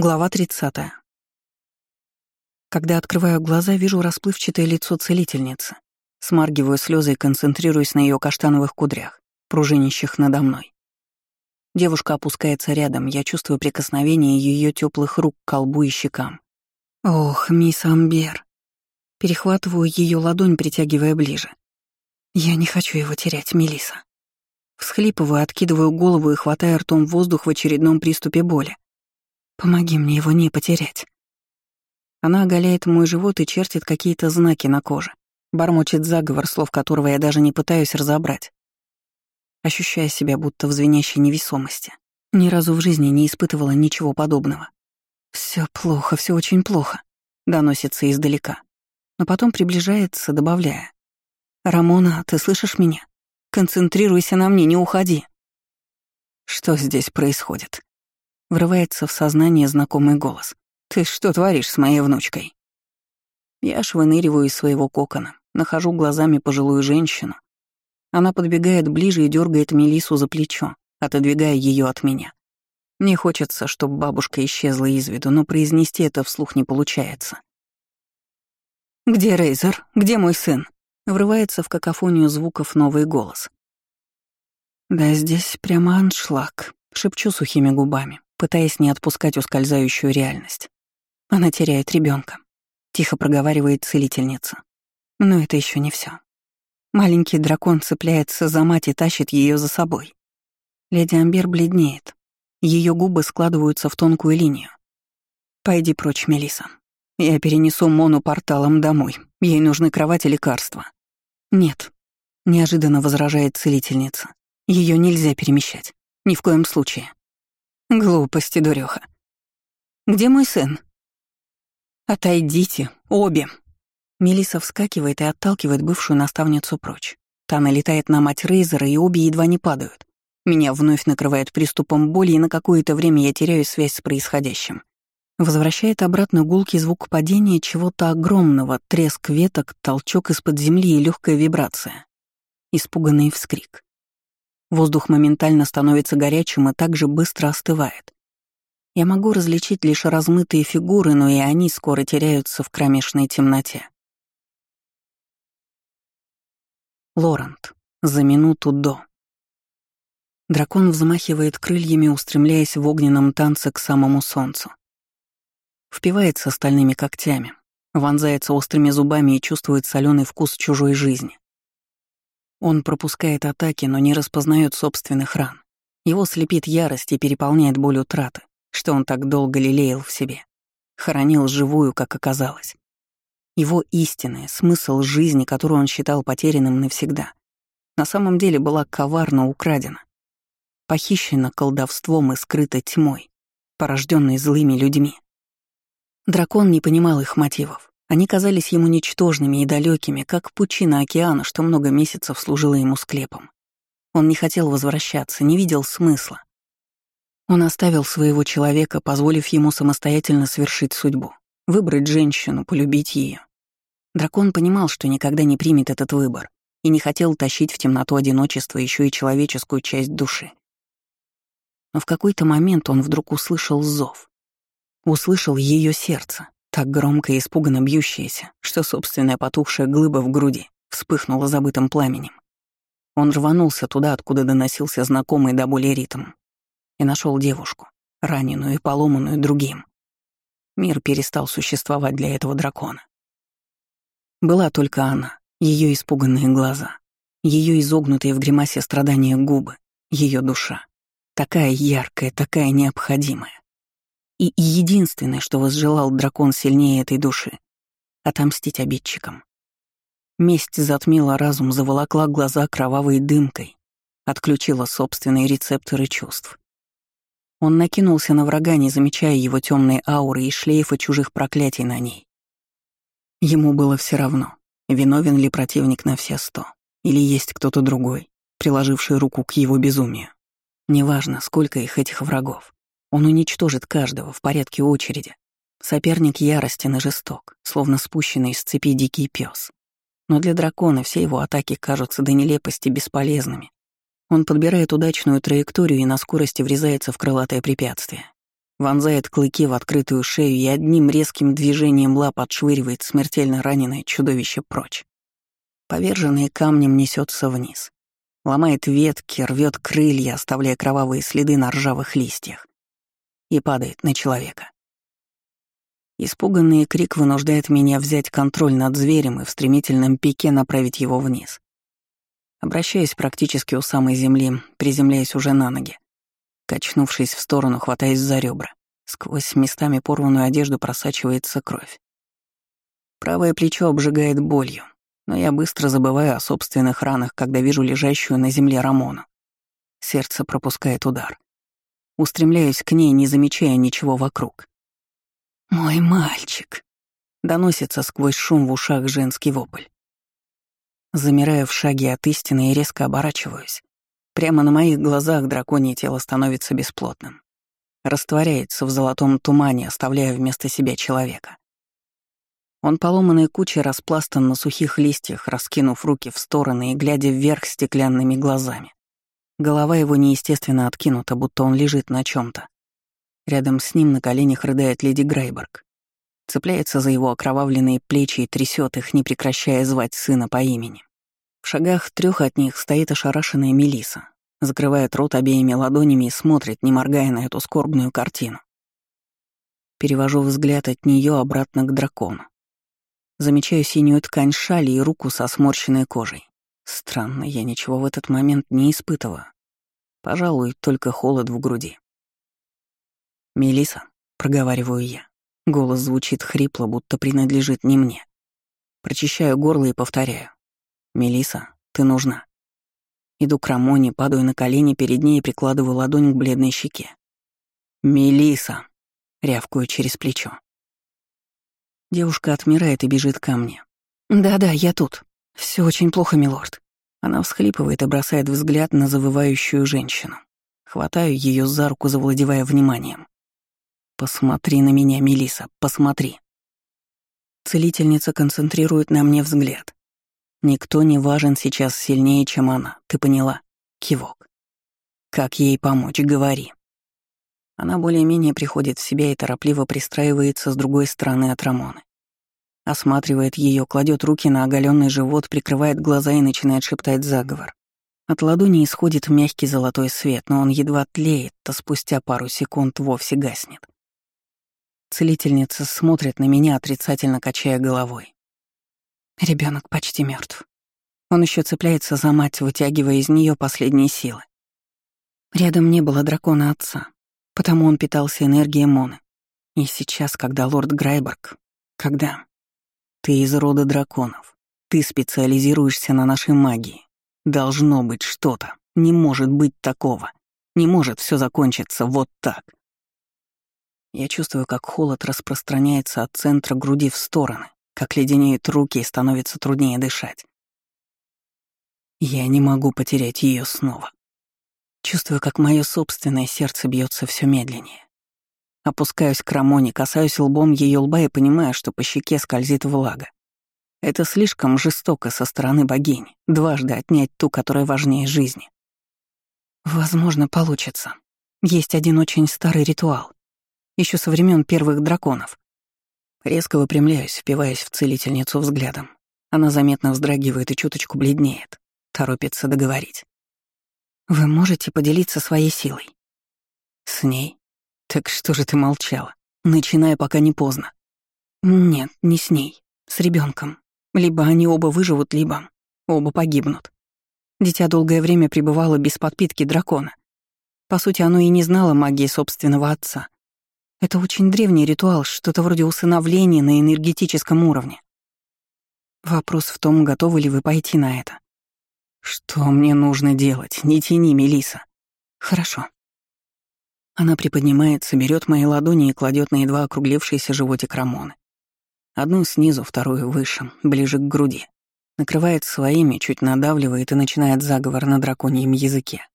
Глава 30. Когда открываю глаза, вижу расплывчатое лицо целительницы. Смаргиваю слезы и концентрируюсь на ее каштановых кудрях, пружинящих надо мной. Девушка опускается рядом, я чувствую прикосновение ее теплых рук к колбу и щекам. Ох, мисс Амбер. Перехватываю ее ладонь, притягивая ближе. Я не хочу его терять, Мелиса. Всхлипываю, откидываю голову и хватаю ртом воздух в очередном приступе боли. Помоги мне его не потерять. Она оголяет мой живот и чертит какие-то знаки на коже. Бормочет заговор, слов которого я даже не пытаюсь разобрать. Ощущая себя будто в звенящей невесомости. Ни разу в жизни не испытывала ничего подобного. Все плохо, все очень плохо», — доносится издалека. Но потом приближается, добавляя. «Рамона, ты слышишь меня? Концентрируйся на мне, не уходи». Что здесь происходит? Врывается в сознание знакомый голос. «Ты что творишь с моей внучкой?» Я швыныриваю из своего кокона, нахожу глазами пожилую женщину. Она подбегает ближе и дергает Мелису за плечо, отодвигая ее от меня. Мне хочется, чтобы бабушка исчезла из виду, но произнести это вслух не получается. «Где Рейзер? Где мой сын?» Врывается в какофонию звуков новый голос. «Да здесь прямо аншлаг», — шепчу сухими губами пытаясь не отпускать ускользающую реальность. Она теряет ребенка, тихо проговаривает целительница. Но это еще не все. Маленький дракон цепляется за мать и тащит ее за собой. Леди Амбер бледнеет. Ее губы складываются в тонкую линию. «Пойди прочь, Мелиса. Я перенесу Мону порталом домой. Ей нужны кровать и лекарства». «Нет», — неожиданно возражает целительница. Ее нельзя перемещать. Ни в коем случае. Глупости, дуреха. Где мой сын? Отойдите, обе. Мелиса вскакивает и отталкивает бывшую наставницу прочь. Та налетает на мать Рейзера, и обе едва не падают. Меня вновь накрывает приступом боли, и на какое-то время я теряю связь с происходящим. Возвращает обратно гулкий звук падения чего-то огромного, треск веток, толчок из-под земли и легкая вибрация. Испуганный вскрик. Воздух моментально становится горячим и также быстро остывает. Я могу различить лишь размытые фигуры, но и они скоро теряются в кромешной темноте. Лорент. За минуту до. Дракон взмахивает крыльями, устремляясь в огненном танце к самому солнцу. Впивается стальными когтями, вонзается острыми зубами и чувствует соленый вкус чужой жизни. Он пропускает атаки, но не распознает собственных ран. Его слепит ярость и переполняет боль утраты, что он так долго лелеял в себе. Хоронил живую, как оказалось. Его истинный смысл жизни, которую он считал потерянным навсегда, на самом деле была коварно украдена. Похищена колдовством и скрыта тьмой, порожденной злыми людьми. Дракон не понимал их мотивов. Они казались ему ничтожными и далекими, как пучина океана, что много месяцев служила ему склепом. Он не хотел возвращаться, не видел смысла. Он оставил своего человека, позволив ему самостоятельно свершить судьбу, выбрать женщину, полюбить ее. Дракон понимал, что никогда не примет этот выбор, и не хотел тащить в темноту одиночества еще и человеческую часть души. Но в какой-то момент он вдруг услышал зов. Услышал ее сердце, так громко и испуганно бьющееся, что собственная потухшая глыба в груди вспыхнула забытым пламенем. Он рванулся туда, откуда доносился знакомый до боли ритм, и нашел девушку, раненую и поломанную другим. Мир перестал существовать для этого дракона. Была только она, ее испуганные глаза, ее изогнутые в гримасе страдания губы, ее душа. Такая яркая, такая необходимая. И единственное, что возжелал дракон сильнее этой души — отомстить обидчикам. Месть затмила разум, заволокла глаза кровавой дымкой, отключила собственные рецепторы чувств. Он накинулся на врага, не замечая его темной ауры и шлейфа чужих проклятий на ней. Ему было все равно, виновен ли противник на все сто, или есть кто-то другой, приложивший руку к его безумию. Неважно, сколько их этих врагов. Он уничтожит каждого в порядке очереди. Соперник яростен и жесток, словно спущенный с цепи дикий пес. Но для дракона все его атаки кажутся до нелепости бесполезными. Он подбирает удачную траекторию и на скорости врезается в крылатое препятствие. вонзает клыки в открытую шею и одним резким движением лап отшвыривает смертельно раненое чудовище прочь. Поверженный камнем несется вниз. Ломает ветки, рвет крылья, оставляя кровавые следы на ржавых листьях. И падает на человека. Испуганный крик вынуждает меня взять контроль над зверем и в стремительном пике направить его вниз. Обращаясь практически у самой земли, приземляясь уже на ноги. Качнувшись в сторону, хватаясь за ребра. Сквозь местами порванную одежду просачивается кровь. Правое плечо обжигает болью, но я быстро забываю о собственных ранах, когда вижу лежащую на земле Рамону. Сердце пропускает удар. Устремляюсь к ней, не замечая ничего вокруг. «Мой мальчик!» — доносится сквозь шум в ушах женский вопль. Замираю в шаге от истины и резко оборачиваюсь. Прямо на моих глазах драконье тело становится бесплотным. Растворяется в золотом тумане, оставляя вместо себя человека. Он поломанной кучей распластан на сухих листьях, раскинув руки в стороны и глядя вверх стеклянными глазами. Голова его неестественно откинута, будто он лежит на чем то Рядом с ним на коленях рыдает леди Грейберг. Цепляется за его окровавленные плечи и трясет их, не прекращая звать сына по имени. В шагах трех от них стоит ошарашенная Мелиса, закрывает рот обеими ладонями и смотрит, не моргая на эту скорбную картину. Перевожу взгляд от нее обратно к дракону. Замечаю синюю ткань шали и руку со сморщенной кожей. Странно, я ничего в этот момент не испытываю. Пожалуй, только холод в груди. Мелиса, проговариваю я. Голос звучит хрипло, будто принадлежит не мне. Прочищаю горло и повторяю. Мелиса, ты нужна. Иду к Рамоне, падаю на колени перед ней и прикладываю ладонь к бледной щеке. Мелиса, рявкую через плечо. Девушка отмирает и бежит ко мне. «Да-да, я тут. Все очень плохо, милорд». Она всхлипывает и бросает взгляд на завывающую женщину. Хватаю ее за руку, завладевая вниманием. «Посмотри на меня, Мелиса, посмотри». Целительница концентрирует на мне взгляд. Никто не важен сейчас сильнее, чем она, ты поняла? Кивок. Как ей помочь, говори. Она более-менее приходит в себя и торопливо пристраивается с другой стороны от Рамоны. Осматривает ее, кладет руки на оголенный живот, прикрывает глаза и начинает шептать заговор. От ладони исходит мягкий золотой свет, но он едва тлеет, то спустя пару секунд вовсе гаснет. Целительница смотрит на меня, отрицательно качая головой. Ребенок почти мертв. Он еще цепляется за мать, вытягивая из нее последние силы. Рядом не было дракона отца, потому он питался энергией Моны. И сейчас, когда лорд Грайберг... Когда... Ты из рода драконов. Ты специализируешься на нашей магии. Должно быть что-то. Не может быть такого. Не может все закончиться вот так. Я чувствую, как холод распространяется от центра груди в стороны, как леденеют руки и становится труднее дышать. Я не могу потерять ее снова. Чувствую, как мое собственное сердце бьется все медленнее. Опускаюсь к Рамоне, касаюсь лбом ее лба и понимаю, что по щеке скользит влага. Это слишком жестоко со стороны богини, дважды отнять ту, которая важнее жизни. Возможно, получится. Есть один очень старый ритуал еще со времен первых драконов. Резко выпрямляюсь, впиваясь в целительницу взглядом. Она заметно вздрагивает и чуточку бледнеет, торопится договорить. «Вы можете поделиться своей силой?» «С ней? Так что же ты молчала? Начиная, пока не поздно». «Нет, не с ней. С ребенком. Либо они оба выживут, либо оба погибнут. Дитя долгое время пребывало без подпитки дракона. По сути, оно и не знало магии собственного отца. Это очень древний ритуал, что-то вроде усыновления на энергетическом уровне. Вопрос в том, готовы ли вы пойти на это. Что мне нужно делать? Не тяни, Мелиса. Хорошо. Она приподнимается, берет мои ладони и кладет на едва округлившийся животик Рамоны. Одну снизу, вторую выше, ближе к груди. Накрывает своими, чуть надавливает и начинает заговор на драконьем языке.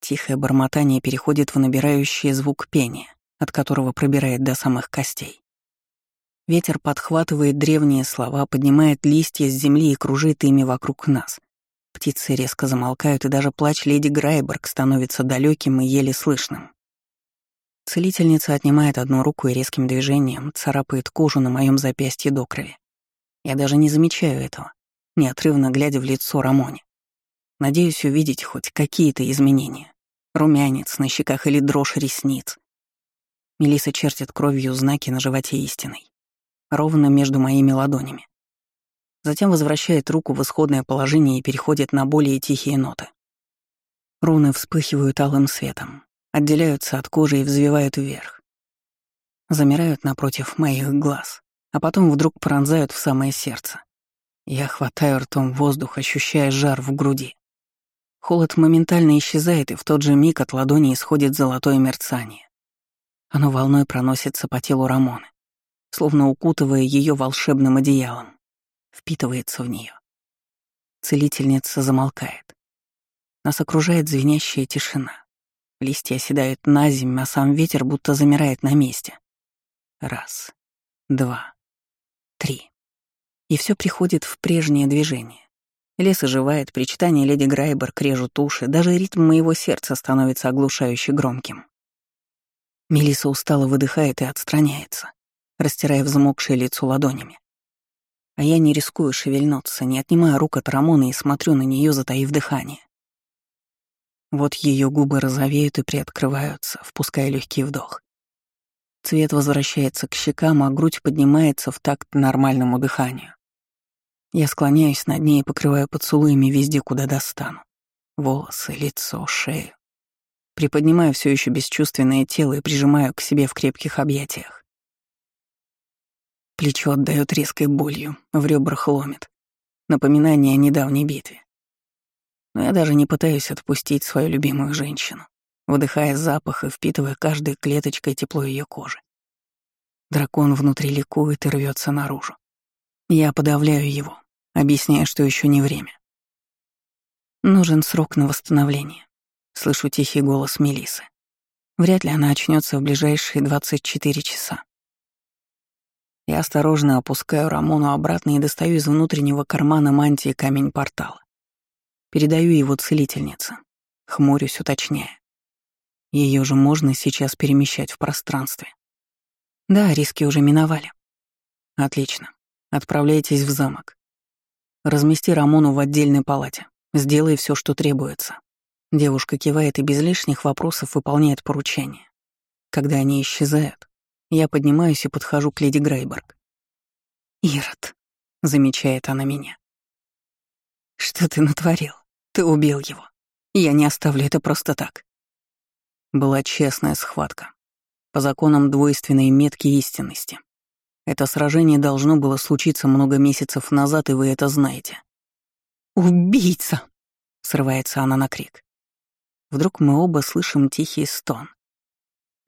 Тихое бормотание переходит в набирающий звук пения от которого пробирает до самых костей. Ветер подхватывает древние слова, поднимает листья с земли и кружит ими вокруг нас. Птицы резко замолкают, и даже плач леди Грайберг становится далеким и еле слышным. Целительница отнимает одну руку и резким движением царапает кожу на моем запястье до крови. Я даже не замечаю этого, неотрывно глядя в лицо Рамоне. Надеюсь увидеть хоть какие-то изменения. Румянец на щеках или дрожь ресниц. Мелиса чертит кровью знаки на животе истиной. Ровно между моими ладонями. Затем возвращает руку в исходное положение и переходит на более тихие ноты. Руны вспыхивают алым светом, отделяются от кожи и взвивают вверх. Замирают напротив моих глаз, а потом вдруг пронзают в самое сердце. Я хватаю ртом воздух, ощущая жар в груди. Холод моментально исчезает, и в тот же миг от ладони исходит золотое мерцание. Оно волной проносится по телу Рамоны, словно укутывая ее волшебным одеялом, впитывается в нее. Целительница замолкает. Нас окружает звенящая тишина. Листья оседают на землю, а сам ветер будто замирает на месте. Раз, два, три. И все приходит в прежнее движение. Лес оживает, причитания леди Грайбер крежут уши, даже ритм моего сердца становится оглушающе громким. Мелиса устало выдыхает и отстраняется, растирая взмокшее лицо ладонями. А я не рискую шевельнуться, не отнимая рук от Рамона и смотрю на нее, затаив дыхание. Вот ее губы розовеют и приоткрываются, впуская легкий вдох. Цвет возвращается к щекам, а грудь поднимается в такт нормальному дыханию. Я склоняюсь над ней и покрываю поцелуями везде, куда достану. Волосы, лицо, шею. Приподнимаю все еще бесчувственное тело и прижимаю к себе в крепких объятиях. Плечо отдает резкой болью, в ребрах ломит. Напоминание о недавней битве. Но я даже не пытаюсь отпустить свою любимую женщину, вдыхая запах и впитывая каждой клеточкой тепло ее кожи. Дракон внутри ликует и рвется наружу. Я подавляю его, объясняя, что еще не время. Нужен срок на восстановление. Слышу тихий голос Мелисы. Вряд ли она очнется в ближайшие 24 часа. Я осторожно опускаю Рамону обратно и достаю из внутреннего кармана мантии камень портала. Передаю его целительнице. Хмурюсь, уточняя. Ее же можно сейчас перемещать в пространстве. Да, риски уже миновали. Отлично. Отправляйтесь в замок. Размести Рамону в отдельной палате. Сделай все, что требуется. Девушка кивает и без лишних вопросов выполняет поручение. Когда они исчезают, я поднимаюсь и подхожу к леди Грейберг. «Ирод», — замечает она меня. «Что ты натворил? Ты убил его. Я не оставлю это просто так». Была честная схватка. По законам двойственной метки истинности. Это сражение должно было случиться много месяцев назад, и вы это знаете. «Убийца!» — срывается она на крик. Вдруг мы оба слышим тихий стон.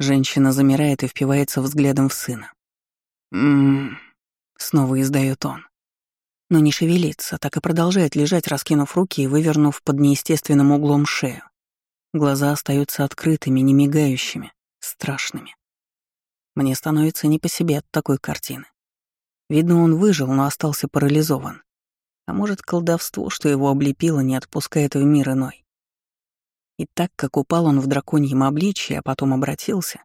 Женщина замирает и впивается взглядом в сына. «М-м-м», снова издает он. Но не шевелится, так и продолжает лежать, раскинув руки и вывернув под неестественным углом шею. Глаза остаются открытыми, не мигающими, страшными. Мне становится не по себе от такой картины. Видно, он выжил, но остался парализован. А может, колдовство, что его облепило, не отпускает в мир иной. И так как упал он в драконьем обличье, а потом обратился,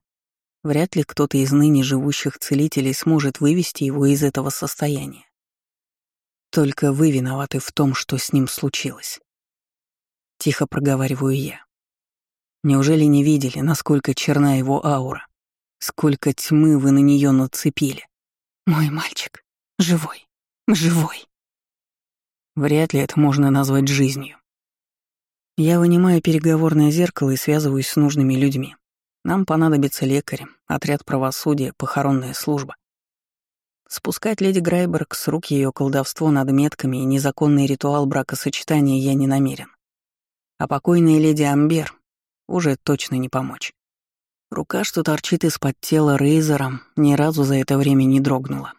вряд ли кто-то из ныне живущих целителей сможет вывести его из этого состояния. Только вы виноваты в том, что с ним случилось. Тихо проговариваю я. Неужели не видели, насколько черна его аура? Сколько тьмы вы на нее нацепили. Мой мальчик. Живой. Живой. Вряд ли это можно назвать жизнью. Я вынимаю переговорное зеркало и связываюсь с нужными людьми. Нам понадобится лекарь, отряд правосудия, похоронная служба. Спускать леди Грайберг с рук ее колдовство над метками и незаконный ритуал бракосочетания я не намерен. А покойная леди Амбер уже точно не помочь. Рука, что торчит из-под тела Рейзера, ни разу за это время не дрогнула.